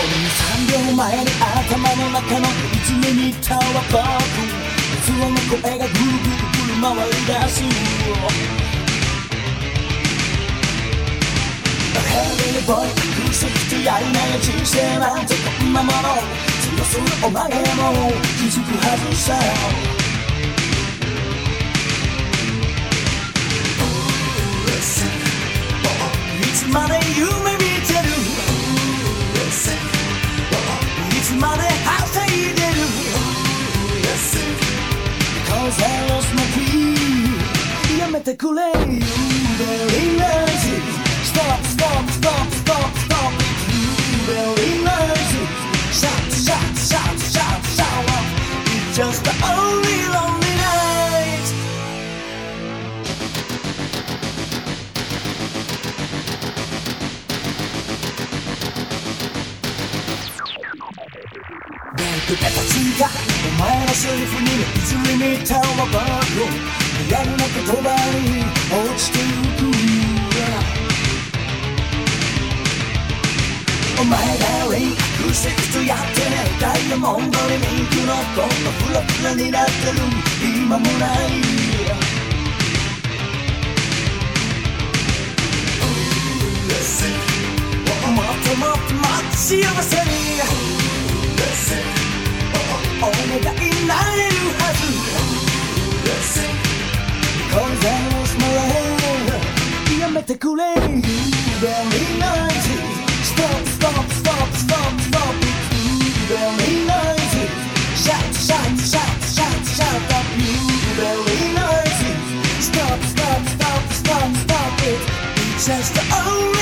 3秒前に頭の中のいつにたわ僕器の声がぐるぐるぐる回り出すヘビーボーイ空席とやりない。人生なんてこんなもの強するお前も気づくはずさやめてくれ You very lazy Stop, 僕たちがお前のセリフにいずれ見たわばよリアルな言葉に落ちてゆくお前だリンクセクとやってねダイヤモンドにミンクのコントフラフラになってる今もないもっともっともっと幸せに Just the only